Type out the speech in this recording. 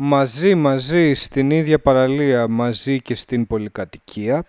μαζί μαζί στην ίδια παραλία, μαζί και στην πολυκατοικία.